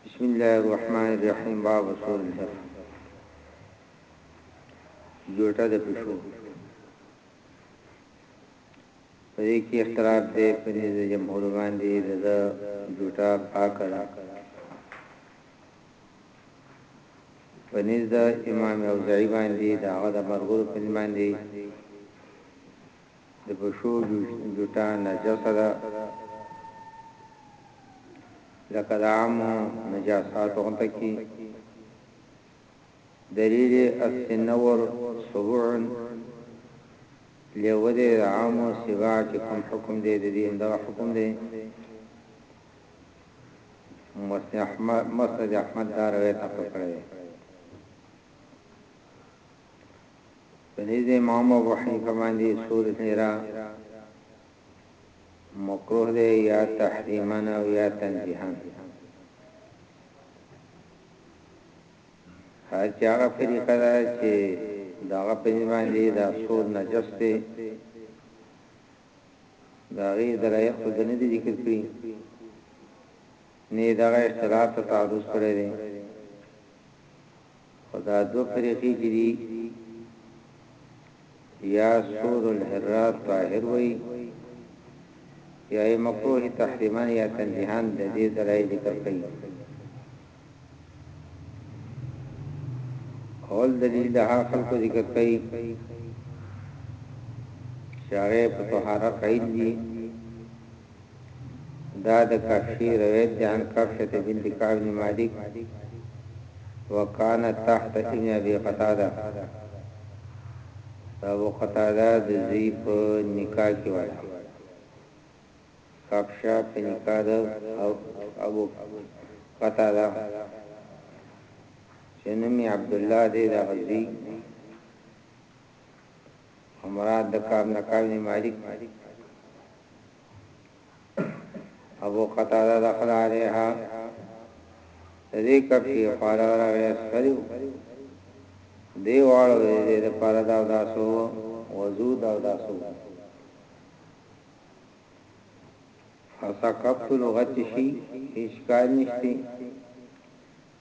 بسم الله الرحمن الرحیم باب سور الحف جوټه د پښو په دې کې اختلاف دی په دې د جمهور باندې د جوټه پاکه ده په دې د امام اوزعی باندې دا د مرغور په باندې د پښو جوټه نجسه ده لکه د عامو نجاساتو غونته کی دلیل السنور سبع لیو دی عامو سبع چې کوم حکم دی د دې دا حکم دی مسند احمد مسند احمد دا روایت نقل کړی په دې ځای امام ابو حنیفه باندې سور حیرا مکروه دی یا تحریما او یا تنزیها هر چې هغه طریقه ده چې داغه په باندې دا سور نجس دی دا غي درایق د نه ذکر کړی نه یې دغه اختلاف ته تعرض کړی دی، خو دا دوه فرقې چې دي یا سور الحره طاهر وایي یا یې مکروه تحریما یا تنزیها د دې ځای ذکر کوي اول دلیل د هغه خلکو ذکر کوي چې هغه په طهارت قید دي دا د کفشي روایت دی عن کفشة بنت کعب بن مالک وکانت تحت ابن ابي قتاده د ابو قتاده د زوی په نکاح کې ولا کفشا په نکاح د ابو قتاده چې نومي عبد الله دې د غزي او مراد د کعب نه کعب بن مالک دی ابو قتاده دخل علیها دې کب کې خواله راغی اسفلو دی واړو دې د پاره دا داسو وضو دا داسو فسقط لغت شي اشکال نشته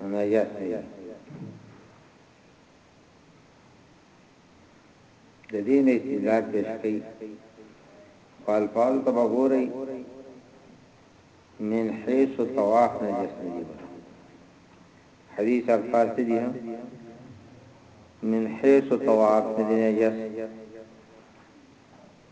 انا یاد دی د دې نه استدلال پیش کړي فال فال تبا ګوري من حيث طواف نجس نه دی حدیث الفاظ دي هم من حيث طواف نه دی نجس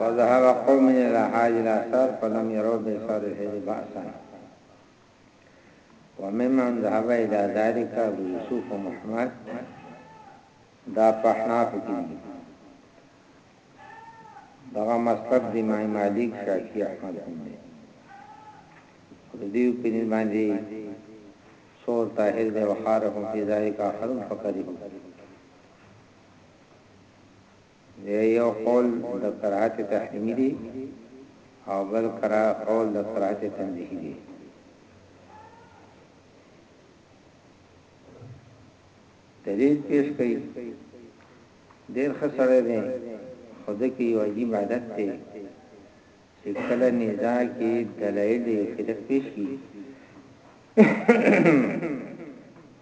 وذهب قوم الى حاج الاثار فلم يروا بإثار الحج بأسا وممن ذهب الى ذلك ابو يوسف ومحمد دا په احنافو کې دي دغه مذهب د امام مالک شافعي احمد هم دی خو د دې په نسبت باندې څور طاهر دی او خارهم فی ذلک اخرون فقریه دی یو قول د کراهت تحریمی دی او بل کرا قول د کراهت تنزیهی دی دلیل پیش کړئ ډیر ښه سړی دی خو ده کې یو عجیب عادت دی چې کله نزاع کې دلایل د یو فرق پیش کړي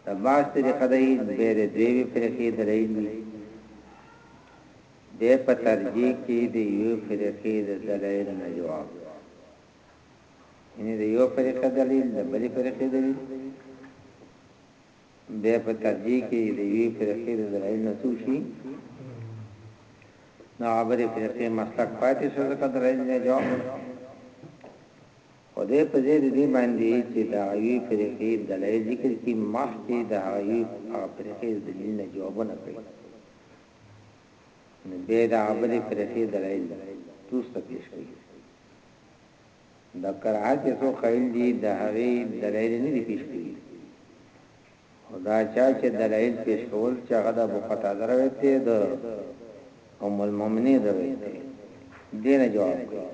د باز طریقه دی به د دوی فرقې دلایل وي به په ترجیح کې د یو فرقې د دلایل نه جواب یعنی د یو فرقې دلیل د بلې فرقې دلیل بیا په ترجیح کې د یوې فرقې د دلایلو نه څو شي نو عبرې فرقې مسلک پاتې شو ځکه دلایل نه جواب او دې په دې دې باندې چې دا یوې فرقې دلایل ذکر کی مخکې دا یوې فرقې د دلیل نه جواب نه کوي نو به دا عبرې فرقې دلایل دوست پیش کوي د کرهه چې څوک قائل دي د هغې دلائل نه دي پېش کړي خو دا چا چې دلائل پېش کول چې هغه د ابو قتاده روایت دی د ام المؤمنین روایت دی دې نه جواب کوي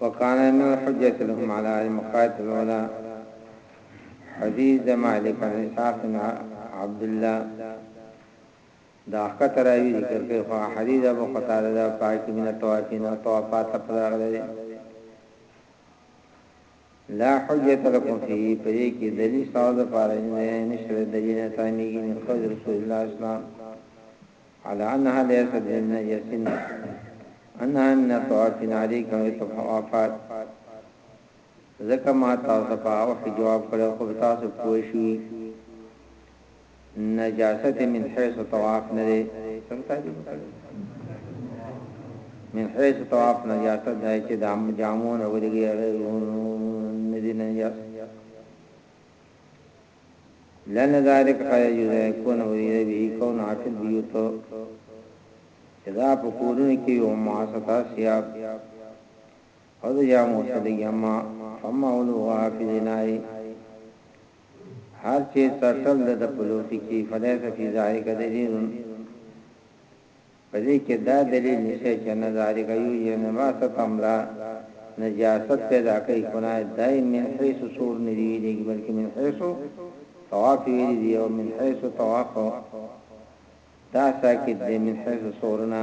وکان من الحجه لهم على المقايد الاولى حديث مالك بن اسحاق عبد الله دا ښکته راوي ذکر کوي خو احاديث ابو قتاده ده په هغه کې من الطوافين او طوافات لفظ راغلی دی لا حجت لكم فيه په دې کې دلیل ثابت لپاره نه نشته دلیل نه تاميږي من قول رسول الله اسلام على انها ليست من يسن انها من الطوافين عليكم وطوافات ځکه ما تاسو په هغه وخت جواب کړی خو به تاسو پوه شوی نجاست من حيث طواف نه دی څنګه تعبیر کړی من حيث طواف نجاست دا چې د جامون او لګي نه دی نجاست لن ذالک قد یجوز یکون ویره به کون عفل بیوت اذا پکورن کی او معاصتا سیاب او د جامو څخه د جمع فما ولوغا فی الانائی هر چه ترتل د د پلوخی چی فلیس فی ذالک دلیلون په دې کې دا دلیل نشته چې نه ذالک یو یې نه واسطه تملا نجاست پیدا کوي کنا دای من حيث سور ندی دی بلکې من حيث طواف ویل دی او من حيث طواف دا ساکت دی من حيث سورنا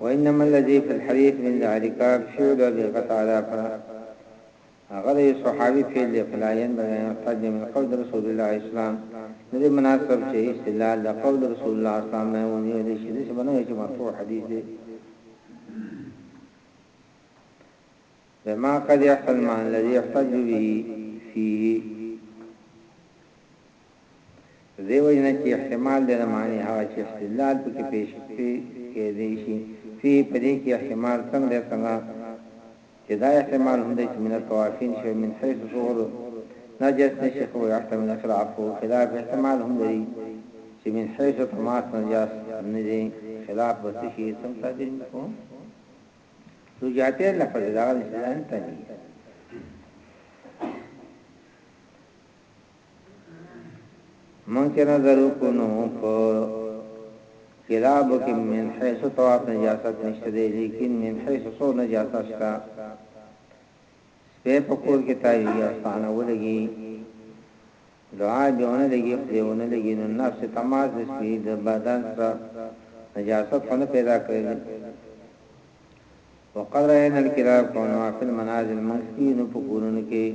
وانما الذي في الحديث من ذلك فعل ابي قتاده فلا هغه یو صحابي فعل دی فلا ينبغي ان يحتج من قول رسول الله اسلام ندی مناسب چې استدلال د قول رسول الله اسلام نه ونی ولې شي چې بنو چې مرفوع حدیث دی بما قد يحتل ما الذي يحتج به فيه د دې وجې نه چې احتمال دی د معنی هغه چې استدلال په کې پېش کېدای شي فيه په دې کې احتمال څنګه دی څنګه چې دا احتمال هم دی چې من الطوافين شي من حيث صغر نجس نه شي خو يحتمل خلافه خلاف احتمال هم لري چې من حيث طماس نجس نه دی خلاف به څه شي څنګه تعبير وکړو رجعتين لفظ دا غل استدلال ته نه مونږ چې نظر وکړو نو په کلابو کې من حيث طواف نجاست نشته دی ليکن من حيث څو نجاست شته سپه په کور کې تاویږي او ستانه ولګي دعا به ونه لګي خو ونه لګي نو نفس تماس د سپي د بدن سره نجاست خونه پیدا کړي وقد رأينا الكلاب كونوا في المنازل منسكين فقولن كي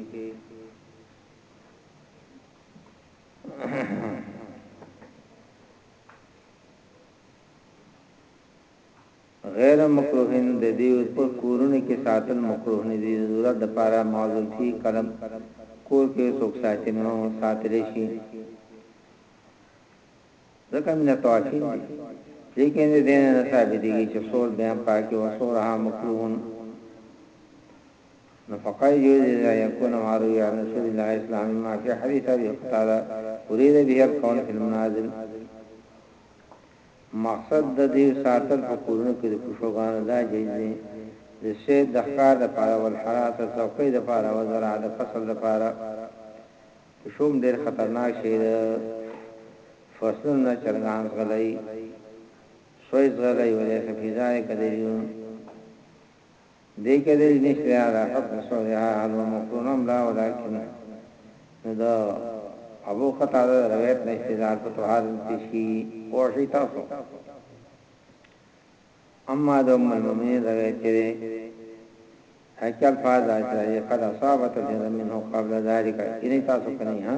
غیر مکروهن د دې په کورونه کې ساتل مکروه نه دي ضرورت د پاره موضوع فی قلم کور کې څوک ساتنو ساتل شي ځکه من توافین دي لیکن دې نه ثابت دي چې څور بیان پاکي او څور ها مکروهن نو فقای جوز لا يكون مع روي عن رسول الله صلى الله عليه وسلم في حديث ابي قتاده اريد به الكون في المنازل مقصد د دې ساتل په کورونو کې د پښوګانو دا جایز دی د سید د ښکار د پاره ول حراسه څوکۍ د پاره او زرع د فصل د پاره پښوم ډیر خطرناک شی ده فصلونه نه چرګان غلای سوی زغلای ولې خفیزای کدیون دې کې د ابن خيار حق صورها حال و مکرون هم لا ولکن نو د ابو قتاده روایت نه استدلال په طهارت پیش کی او شي تاسو اما د ام المؤمنین روایت کې حق الفاظ اجازه قد اصابت جن منه قبل ذلك ان تاسو کني ها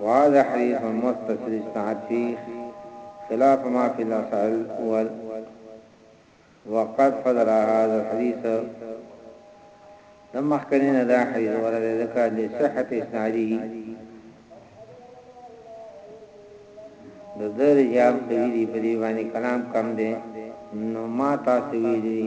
وهذا حديث مستصل اجتهاد فيه خلاف ما في الاصح الاول وقد فضل هذا الحديث د مخکنی نه دا حدیث غره ده ځکه د صحت اسنادی د در جام قوی دی په دی باندې کلام کم دی نو ما تاسو ویلی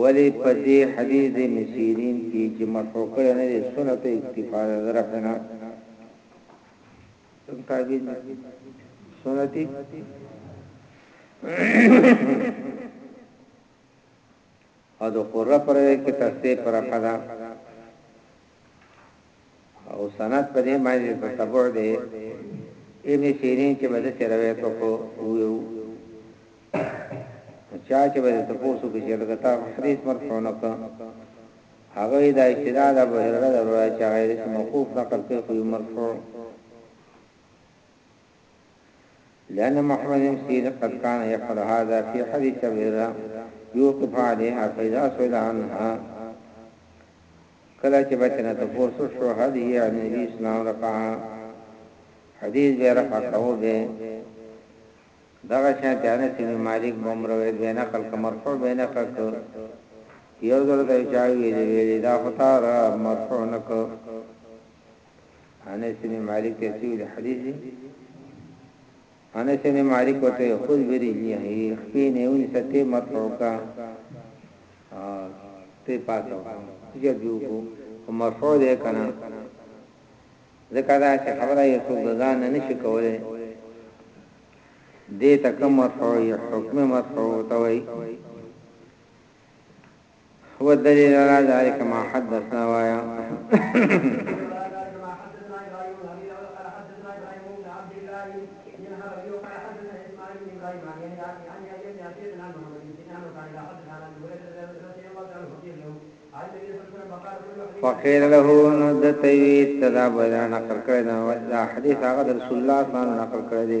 ولی په دی حدیث د ابن سیرین کی چی مرفوع کړی نه دی سنت او اکتفا ده د رفع نه کوم تعبیر نشته سنتی او د قره پر کې تخته پر فدا او سند په دې معنی دی تتبع د ابن سیرین چې به داسې روایت وکړو ویو چا چې به تاسو کې چې لکه تا حدیث مرفوع نه کړ هغه دا استدلال ابو هرره د روایت چې هغه موقوف نقل کوي خو مرفوع لان محمد قيل قد كان يفعل هذا في حديث ابي هريره يوقف عليها فاذا سئل عنها کله چې بچنه تپوس شو حد هي عن نبی اسلام رفعها حدیث به رفع کاو به دغه شان تیانه چې مالک بم روایت به نقل ک مرفوع به نقل ک یو ذره د چا ویلې ویلې دا هوتا را مرفوع نکو انس بن مالک ته چې د حدیث دی انس بن مالک ته خود بری یې خپې نه ونی سته مرفوع کا ته پاتو چې جو کو مرفوع ده کنه ځکه دا چې خبره یې څو ځان نه نشي کوله دې تک مرفوع حکم مرفوع توي والدليل على ذلك ما حدثنا وایا فقير له نو د توحید تدا بیان نقل کړی دا حدیث هغه رسول الله صلی الله علیه وسلم نقل کړی دی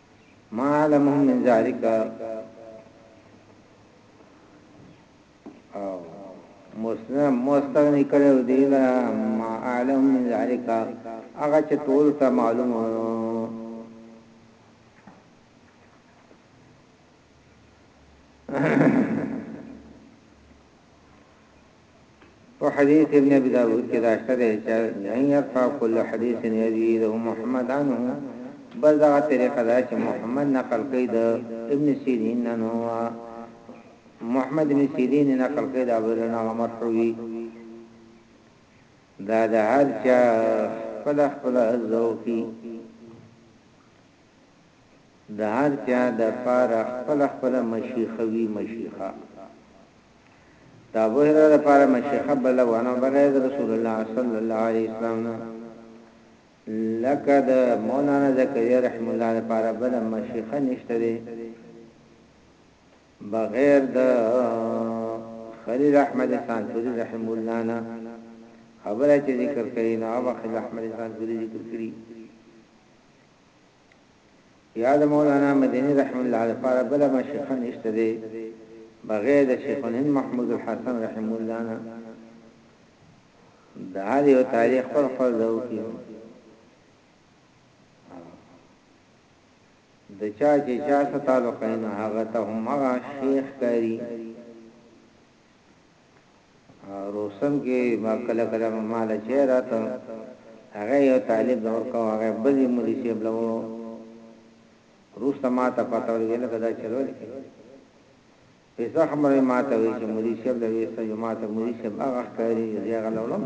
ما علمهم من ذالک او مسلم مستغنی کړو دی لا ما علم من ذالک هغه چې ټول ته معلوم په حديث ابن ابي داود کې راشته دی چې ان يرفع كل حديث يرويه محمد عنه بل دا طریقه ده چې محمد نقل کوي د ابن سيرين نه نو محمد بن سيرين نقل کوي دا ورنه مرفوعي دا د هر چا خپل خپل ذوقي د هر چا د پاره خپل خپل مشيخوي مشيخه د ابو هريره لپاره مشيخه بل ونه بلې د رسول الله صلی الله علیه وسلم نه لکه د مولانا زکریا رحم الله لپاره بل مشيخه نشته دی بغیر د خلیل احمد سانپوری رحم الله نه خبره چې ذکر کړي نو هغه خلیل احمد سانپوری ذکر کړي یا د مولانا مدینی رحمه الله لپاره بل مشیخه نشته دی بغیر د شیخ الهند محمود الحسن رحمه الله نه د هر یو تاریخ پر خپل ځو کې د چا چې چا سره تعلق نه هغه ته هم هغه شیخ کاری روسم کی به کله کله به ما له چای راته هغه یو طالب له ورکاو هغه یې بل یې مولوي صیب له وړو روسته ما ته پته ولګي لکه دا چل ولې کوي په څه خبره یې ما ته وایي چې مولوي صیب له ویسته یو ما ته مولوي صیب هغه ښکاري زه هغه له وړم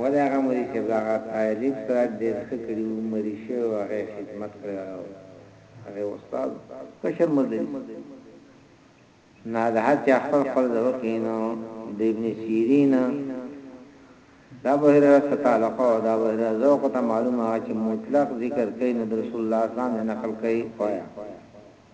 ولی هغه مری صیب د هغه طالب سره ډیر ښه کړی وو مری شوی وو هغه خدمت کړی وو هغه هغه استاد کشر مو لری نه د هر چا خپل خپل ضرورت وی نو د ابن سیرین دا بهر سره تعلق او دا بهر ذوق ته معلومه چې مطلق ذکر کین د رسول الله اسلام نه نقل کوي پایا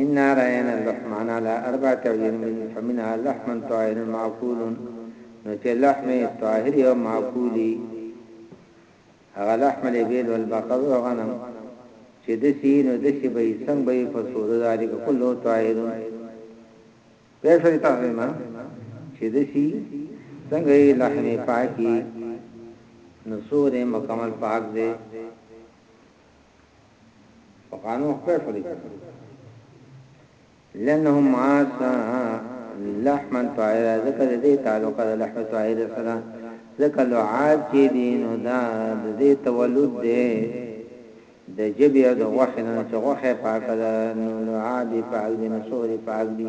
انا راينا اللحم انا له اربعه اوجه مينځي فمنها لحم طاهر معقول نو چه لحم طاهر او معقولي هغه لحم الابل والبقر والغنم چه دسي نو دسي به څنګه به فسور ذالک كله طاهر پیسې تاسو چه دسي څنګه لحم پاکي نو سوره مکمل پاک دی په قانون خپل شولې لنهم عاص لحمن طائر ذکر دې تعلق د لحم طائر سره ذکر لعاب چې دین او دا د دې تولد دې د جبې او د غوښې نه چې غوښه پاکه ده نو لعاب پاک دي نسوري پاک دي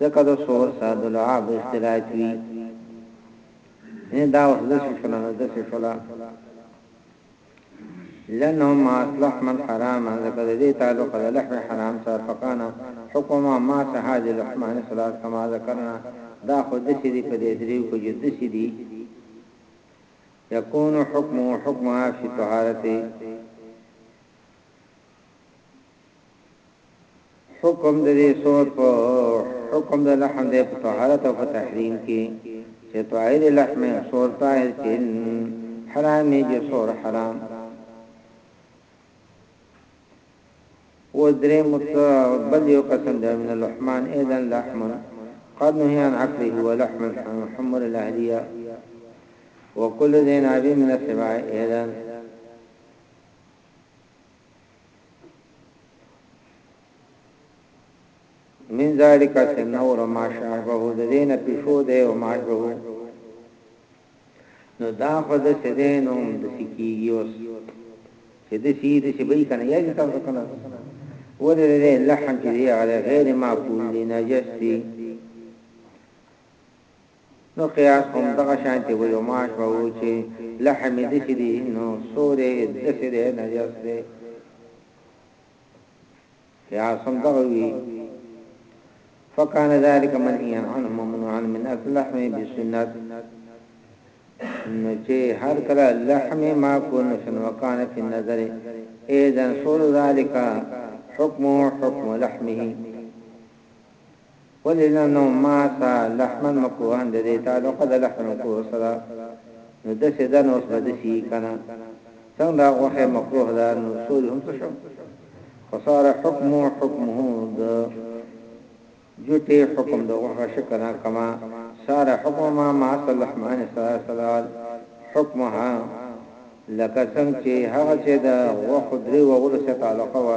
ځکه د شعور سره د لعاب اختلاط وي، یعنې دا اوس داسې شوله، نو داسې شوله، لأنه ما لحم الحرام، ځکه د دې تعلق د لحم حرام سره، فکان حکم ما سه هذه لحمان ثلاث کما ذکرنا، دا خو داسې دي، په دې درېیو کې چې داسې دي، یکون حکمه حکمها فی الطهارة. حکم د دې سور په حکم د لحم د په طهارت او په تحریم کې چې طاهر لحم سور طاهر چې حرام نه جو سور حرام و درې متبل یو قسم د من اللحمان اذن لحم قد نهي عن عقله ولحم حمر الاهليه وكل ذي نابي من السباع اذن من ذالک سنور ما شابه د دین پیشو دی او ما جو نو دا خود سدینو د سکیږي اوس چې د سی د سی بې کنه یا تاسو کنه ولې دې لحن چې دی غیر معقول دی نجس دی نو قیاس هم دغه شانتې وي او ماش به وو چې لحمې دسې دي نو سور یې دسې دی نجس دی قیاس هم دغه وي فکان ذالک منهیا عنه ممنوعا من اکل لحمې بسنت نو چې هر کله لحم ما کو نو شن وکان فی النظر اذن سور ذالک حکم حکم لحمه ولې نه نو ما تا لحمن مکروهن د دې تعلقه د لحمن مکروه سره نو دسې ده نو اوس به دسې یي کنه څنګه دا غوښه مکروه ده نو سوري هم څه شو خسار حکم حکمه د جوټې حکم د غوښه شکنه کما سار حکم ما ما اصل لحمان سره سلال حکمها لکه څنګه چې هغه چې د غوښه درې وغلو سره تعلقه وه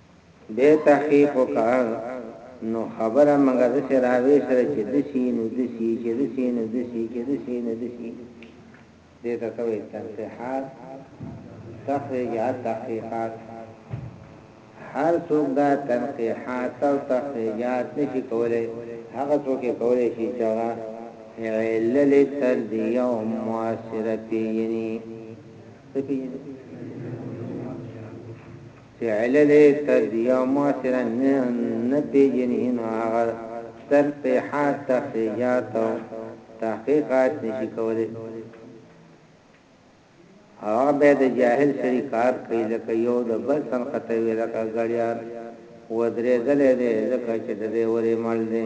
ډیر تحقیق وکړ نو خبره مګر دسی راوی سره چه دسی نو دسی چه دسی نو دسی چه دسی نو دسی دی ته ته وایی ترقیحات تخریجات تحقیقات هر څوک دا تنقیحات او تخریجات نشی کولای هغه څوک کولای شی چه علل تردیه او معاصره پیجنی سپیجنی فعل دی تردیه او مؤثرا نه پیجنی نو هغه ترقیحات تخریجات او تحقیقات نشی کولی هغه به د جاهل سری کار کوي لکه یو د بل سن قطعی لکه غړیار ودرې دلې دې لکه چې د دې ورې مل دې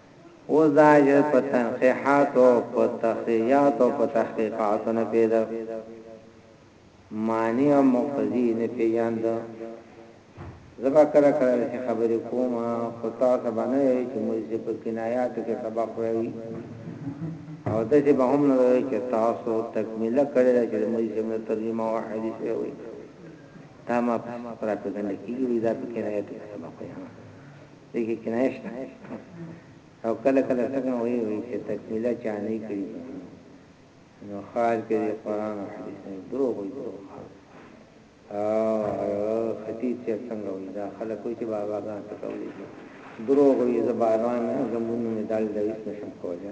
اوس دا چې په تنقیحاتو او په تخریجاتو او په تحقیقاتو نه پوهېده، مانع او مقتضي یې نه پېژانده. زه به کله کله داسې خبرې کوم، خو تاسو به نه وایئ چې مولوي صاحب په کنایاتو کې سبق وایي او داسې به هم نه وایئ چې تاسو تکمله کړې ده چې د مولوي صاحب نه ترجمه او حدیث وایي. دا ما پسې پراپیګنډه کېږي، وایي دا په کنایاتو کې سبق وایي. دې کې کنایه شته او کله کله څنګه وایي وایي چې تکمیله چا نه کړی نو خال کې دې قران او حدیث نه دروغ وایي دروغ او خطیب چې څنګه وایي دا خلک وایي چې بابا ګان څه کوي دروغ وایي زباران زمونږ مدال د هیڅ نشم کولای